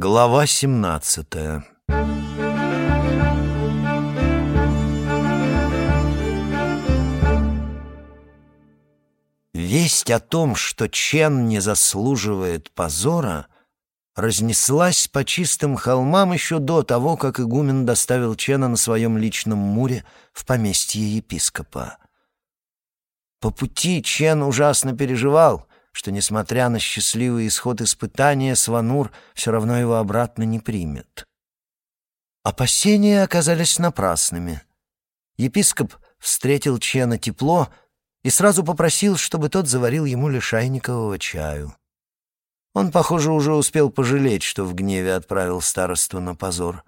Глава семнадцатая Весть о том, что Чен не заслуживает позора, разнеслась по чистым холмам еще до того, как игумен доставил Чена на своем личном муре в поместье епископа. По пути Чен ужасно переживал, что, несмотря на счастливый исход испытания, Сванур все равно его обратно не примет. Опасения оказались напрасными. Епископ встретил Чена тепло и сразу попросил, чтобы тот заварил ему лишайникового чаю. Он, похоже, уже успел пожалеть, что в гневе отправил старосту на позор.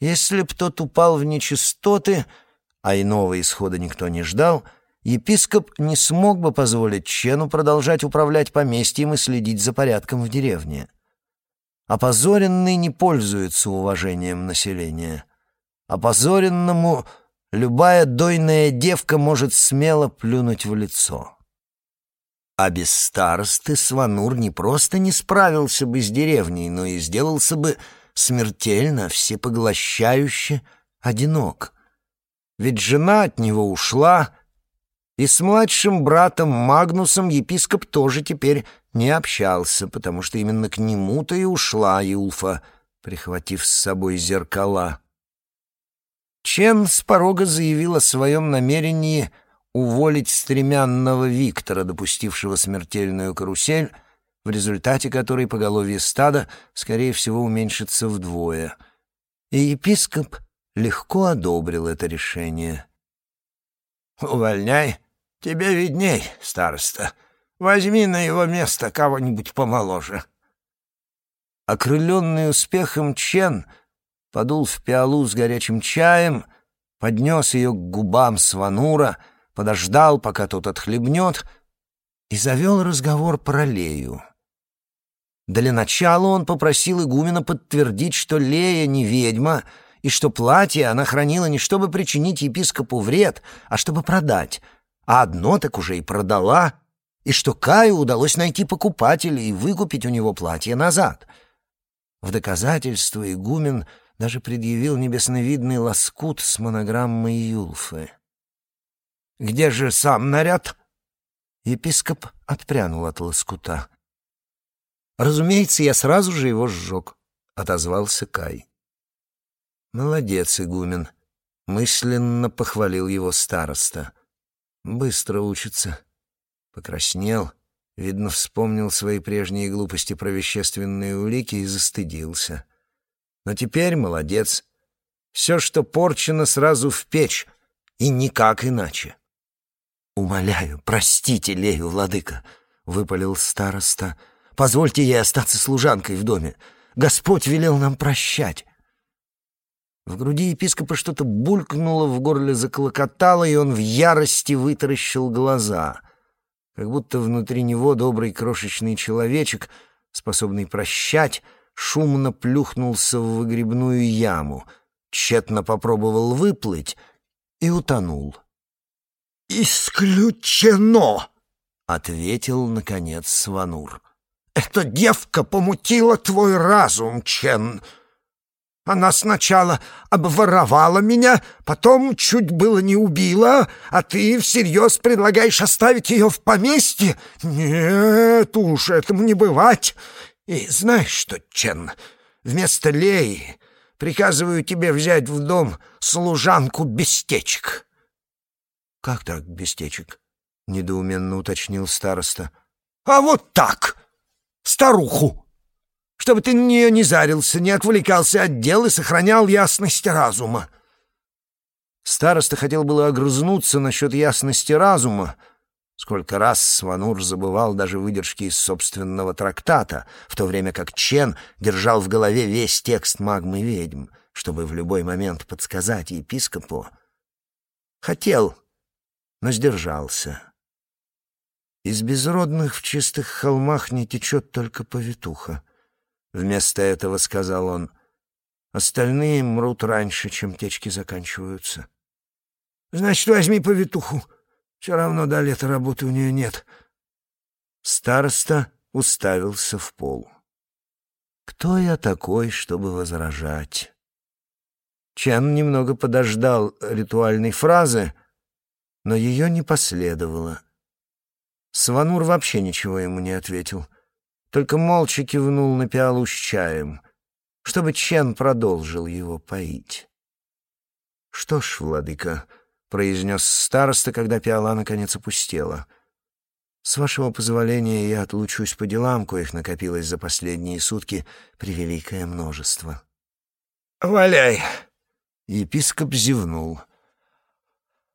Если б тот упал в нечистоты, а иного исхода никто не ждал — епископ не смог бы позволить Чену продолжать управлять поместьем и следить за порядком в деревне. Опозоренный не пользуется уважением населения. Опозоренному любая дойная девка может смело плюнуть в лицо. А без старосты Сванур не просто не справился бы с деревней, но и сделался бы смертельно, всепоглощающе одинок. Ведь жена от него ушла, и с младшим братом Магнусом епископ тоже теперь не общался, потому что именно к нему-то и ушла Юлфа, прихватив с собой зеркала. Чен с порога заявил о своем намерении уволить стремянного Виктора, допустившего смертельную карусель, в результате которой поголовье стада, скорее всего, уменьшится вдвое. И епископ легко одобрил это решение. «Увольняй Тебе видней, староста. Возьми на его место кого-нибудь помоложе». Окрыленный успехом Чен подул в пиалу с горячим чаем, поднес ее к губам Сванура, подождал, пока тот отхлебнет, и завел разговор про Лею. Для начала он попросил игумена подтвердить, что Лея не ведьма, и что платье она хранила не чтобы причинить епископу вред, а чтобы продать — а одно так уже и продала, и что Каю удалось найти покупателя и выкупить у него платье назад. В доказательство игумен даже предъявил небесновидный лоскут с монограммой Юлфы. «Где же сам наряд?» Епископ отпрянул от лоскута. «Разумеется, я сразу же его сжег», — отозвался Кай. «Молодец, игумен», — мысленно похвалил его староста. Быстро учится. Покраснел, видно, вспомнил свои прежние глупости про вещественные улики и застыдился. Но теперь молодец. Все, что порчено, сразу в печь, и никак иначе. «Умоляю, простите Лею, владыка», — выпалил староста. «Позвольте ей остаться служанкой в доме. Господь велел нам прощать». В груди епископа что-то булькнуло, в горле заклокотало, и он в ярости вытаращил глаза. Как будто внутри него добрый крошечный человечек, способный прощать, шумно плюхнулся в выгребную яму, тщетно попробовал выплыть и утонул. «Исключено!» — ответил, наконец, Сванур. «Эта девка помутила твой разум, Чен!» Она сначала обворовала меня, потом чуть было не убила, а ты всерьез предлагаешь оставить ее в поместье? Нет уж, этому не бывать. И знаешь что, Чен, вместо Леи приказываю тебе взять в дом служанку Бестечек. — Как так, Бестечек? — недоуменно уточнил староста. — А вот так! Старуху! Чтобы ты на нее не зарился, не отвлекался от дел и сохранял ясность разума. Староста хотел было огрызнуться насчет ясности разума. Сколько раз Сванур забывал даже выдержки из собственного трактата, в то время как Чен держал в голове весь текст «Магмы ведьм», чтобы в любой момент подсказать епископу. Хотел, но сдержался. Из безродных в чистых холмах не течет только повитуха. Вместо этого сказал он, «Остальные мрут раньше, чем течки заканчиваются». «Значит, возьми повитуху. Все равно до лета работы у нее нет». Староста уставился в пол. Кто я такой, чтобы возражать? Чен немного подождал ритуальной фразы, но ее не последовало. Сванур вообще ничего ему не ответил, только молча кивнул на пиалу с чаем, чтобы Чен продолжил его поить. «Что ж, владыка», — произнес староста, когда пиала наконец опустела, — «с вашего позволения я отлучусь по делам, коих накопилось за последние сутки превеликое множество». «Валяй!» Епископ зевнул.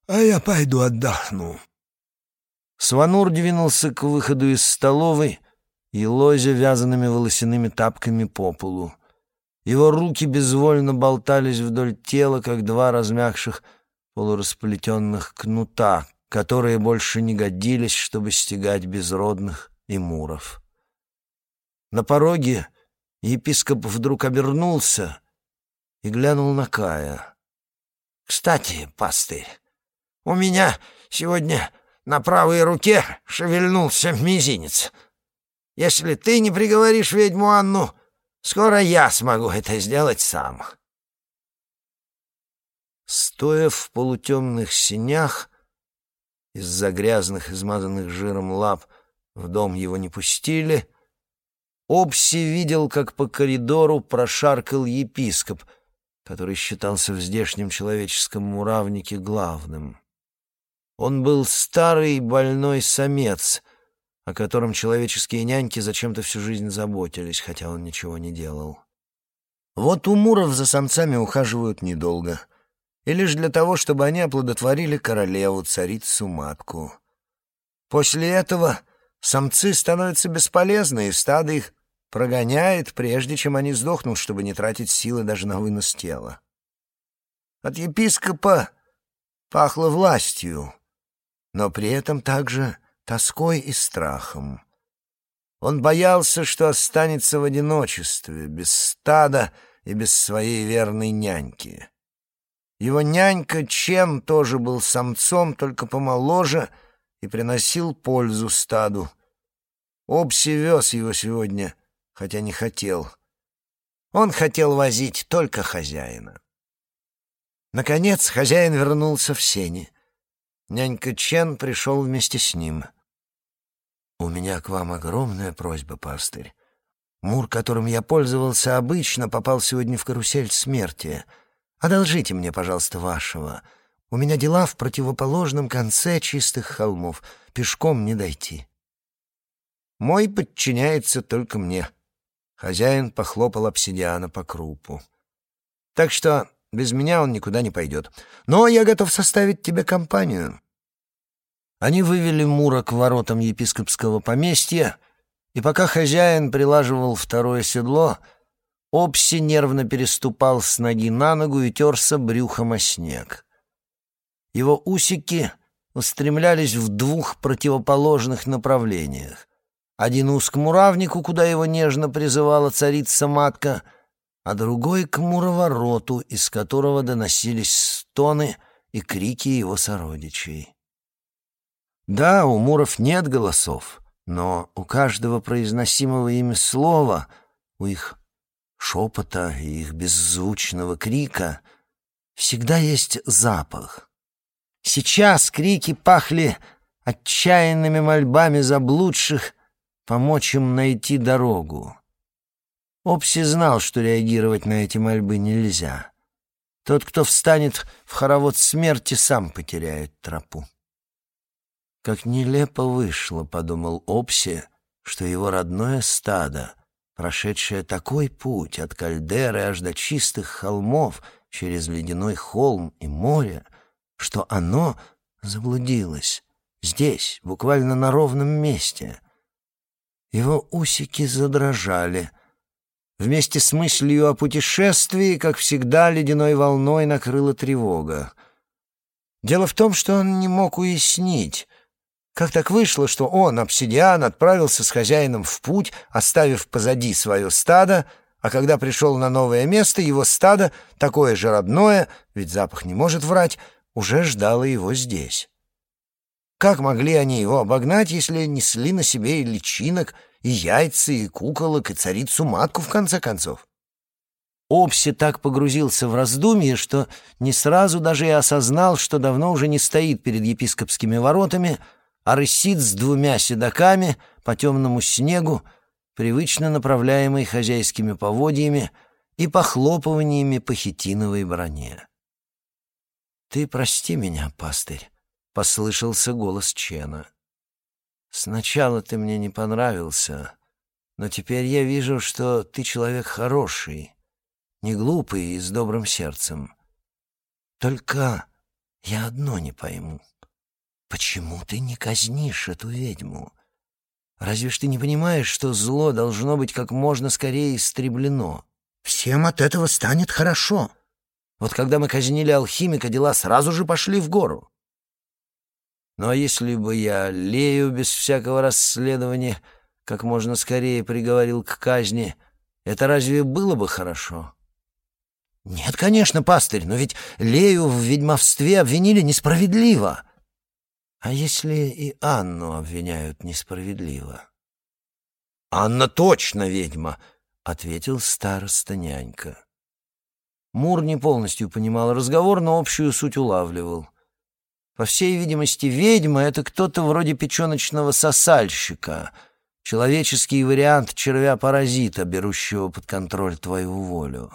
«А я пойду отдохну». Сванур двинулся к выходу из столовой и лозя вязаными волосяными тапками по полу. Его руки безвольно болтались вдоль тела, как два размягших полурасплетенных кнута, которые больше не годились, чтобы стегать безродных и муров. На пороге епископ вдруг обернулся и глянул на Кая. «Кстати, пастырь, у меня сегодня на правой руке шевельнулся мизинец. Если ты не приговоришь ведьму Анну, скоро я смогу это сделать сам». Стоя в полутемных синях, из-за грязных, измазанных жиром лап, в дом его не пустили, Обси видел, как по коридору прошаркал епископ — который считался в здешнем человеческом муравнике главным. Он был старый больной самец, о котором человеческие няньки зачем-то всю жизнь заботились, хотя он ничего не делал. Вот у муров за самцами ухаживают недолго, и лишь для того, чтобы они оплодотворили королеву, царицу-матку. После этого самцы становятся бесполезны, и стадо их Прогоняет, прежде чем они сдохнут, чтобы не тратить силы даже на вынос тела. От епископа пахло властью, но при этом также тоской и страхом. Он боялся, что останется в одиночестве, без стада и без своей верной няньки. Его нянька Чен тоже был самцом, только помоложе, и приносил пользу стаду. Обси вез его сегодня хотя не хотел. Он хотел возить только хозяина. Наконец хозяин вернулся в сени. Нянька Чен пришел вместе с ним. «У меня к вам огромная просьба, пастырь. Мур, которым я пользовался обычно, попал сегодня в карусель смерти. Одолжите мне, пожалуйста, вашего. У меня дела в противоположном конце чистых холмов. Пешком не дойти». «Мой подчиняется только мне», Хозяин похлопал обсидиана по крупу. «Так что без меня он никуда не пойдет. Но я готов составить тебе компанию». Они вывели Мура к воротам епископского поместья, и пока хозяин прилаживал второе седло, Опси нервно переступал с ноги на ногу и терся брюхом о снег. Его усики устремлялись в двух противоположных направлениях. Один уз к муравнику, куда его нежно призывала царица-матка, а другой к муровороту, из которого доносились стоны и крики его сородичей. Да, у муров нет голосов, но у каждого произносимого ими слова, у их шепота и их беззвучного крика всегда есть запах. Сейчас крики пахли отчаянными мольбами заблудших, помочь им найти дорогу. Опси знал, что реагировать на эти мольбы нельзя. Тот, кто встанет в хоровод смерти, сам потеряет тропу. Как нелепо вышло, — подумал Опси, — что его родное стадо, прошедшее такой путь от кальдеры аж до чистых холмов через ледяной холм и море, что оно заблудилось здесь, буквально на ровном месте — его усики задрожали. Вместе с мыслью о путешествии, как всегда, ледяной волной накрыла тревога. Дело в том, что он не мог уяснить, как так вышло, что он, обсидиан, отправился с хозяином в путь, оставив позади свое стадо, а когда пришел на новое место, его стадо, такое же родное, ведь запах не может врать, уже ждало его здесь. Как могли они его обогнать, если несли на себе и личинок, И яйца, и куколок, и царицу-матку, в конце концов. Опси так погрузился в раздумье, что не сразу даже и осознал, что давно уже не стоит перед епископскими воротами, а рысит с двумя седаками по темному снегу, привычно направляемый хозяйскими поводьями и похлопываниями по хитиновой броне. «Ты прости меня, пастырь», — послышался голос Чена. «Сначала ты мне не понравился, но теперь я вижу, что ты человек хороший» не глупый и с добрым сердцем. Только я одно не пойму. Почему ты не казнишь эту ведьму? Разве ж ты не понимаешь, что зло должно быть как можно скорее истреблено? Всем от этого станет хорошо. Вот когда мы казнили алхимика, дела сразу же пошли в гору. Ну а если бы я Лею без всякого расследования как можно скорее приговорил к казни, это разве было бы хорошо? «Нет, конечно, пастырь, но ведь Лею в ведьмовстве обвинили несправедливо». «А если и Анну обвиняют несправедливо?» «Анна точно ведьма», — ответил староста нянька. Мур не полностью понимал разговор, но общую суть улавливал. По всей видимости, ведьма — это кто-то вроде печеночного сосальщика, человеческий вариант червя-паразита, берущего под контроль твою волю.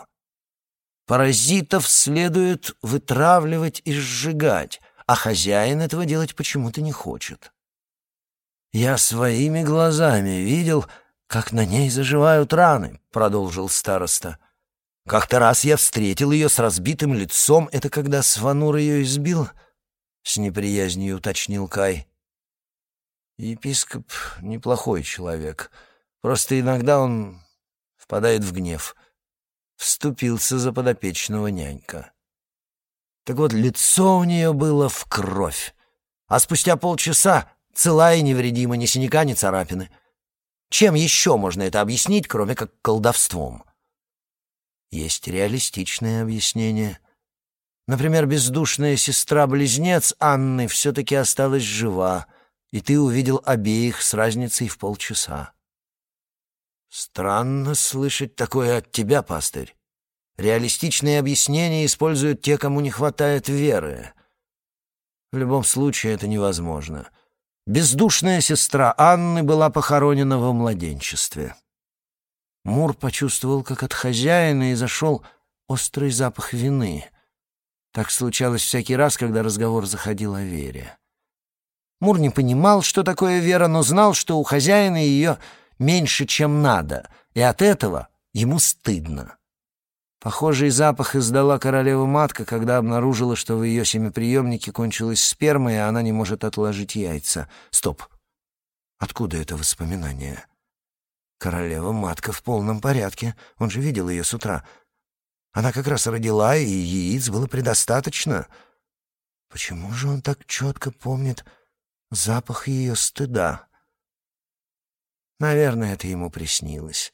Паразитов следует вытравливать и сжигать, а хозяин этого делать почему-то не хочет. «Я своими глазами видел, как на ней заживают раны», — продолжил староста. «Как-то раз я встретил ее с разбитым лицом. Это когда Сванур ее избил?» — с неприязнью уточнил Кай. «Епископ — неплохой человек. Просто иногда он впадает в гнев» вступился за подопечного нянька. Так вот, лицо у нее было в кровь, а спустя полчаса целая и невредима, ни синяка, ни царапины. Чем еще можно это объяснить, кроме как колдовством? Есть реалистичное объяснение. Например, бездушная сестра-близнец Анны все-таки осталась жива, и ты увидел обеих с разницей в полчаса. Странно слышать такое от тебя, пастырь. Реалистичные объяснения используют те, кому не хватает веры. В любом случае это невозможно. Бездушная сестра Анны была похоронена во младенчестве. Мур почувствовал, как от хозяина изошел острый запах вины. Так случалось всякий раз, когда разговор заходил о вере. Мур не понимал, что такое вера, но знал, что у хозяина ее меньше, чем надо, и от этого ему стыдно. Похожий запах издала королева-матка, когда обнаружила, что в ее семиприемнике кончилась сперма, и она не может отложить яйца. Стоп. Откуда это воспоминание? Королева-матка в полном порядке. Он же видел ее с утра. Она как раз родила, и яиц было предостаточно. Почему же он так четко помнит запах ее стыда? Наверное, это ему приснилось.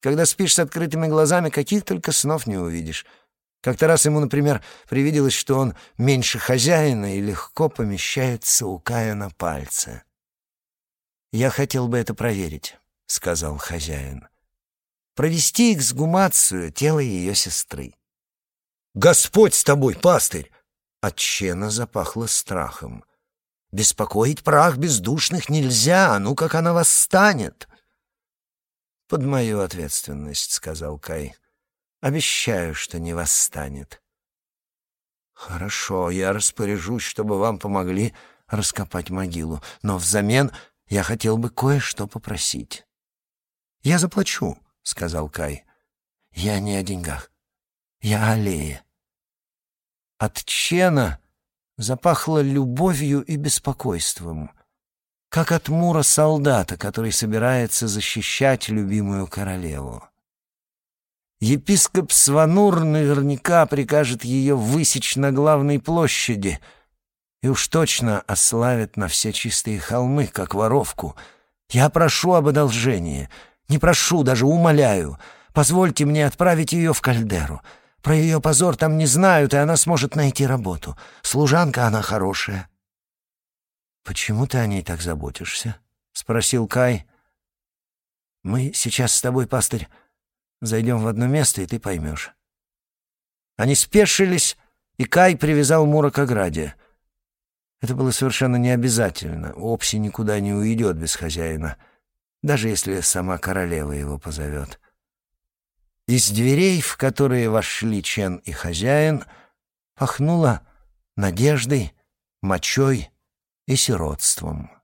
Когда спишь с открытыми глазами, каких только снов не увидишь. Как-то раз ему, например, привиделось, что он меньше хозяина и легко помещается у Кая на пальце. «Я хотел бы это проверить», — сказал хозяин. «Провести эксгумацию тела ее сестры». «Господь с тобой, пастырь!» От Чена запахло страхом. Беспокоить прах бездушных нельзя, а ну как она восстанет. «Под мою ответственность», — сказал Кай. «Обещаю, что не восстанет». «Хорошо, я распоряжусь, чтобы вам помогли раскопать могилу, но взамен я хотел бы кое-что попросить». «Я заплачу», — сказал Кай. «Я не о деньгах. Я о аллее». От Чена запахло любовью и беспокойством, как от мура солдата, который собирается защищать любимую королеву. Епископ Сванур наверняка прикажет ее высечь на главной площади и уж точно ославит на все чистые холмы, как воровку. Я прошу об одолжении, не прошу, даже умоляю. Позвольте мне отправить ее в кальдеру — про ее позор там не знают, и она сможет найти работу. Служанка она хорошая». «Почему ты о ней так заботишься?» — спросил Кай. Мы сейчас с тобой, пастырь, зайдем в одно место, и ты поймешь». Они спешились, и Кай привязал Мура к ограде. Это было совершенно необязательно. Опси никуда не уйдет без хозяина, даже если сама королева его позовет. Из дверей, в которые вошли Чен и хозяин, пахнуло надеждой, мочой и сиротством.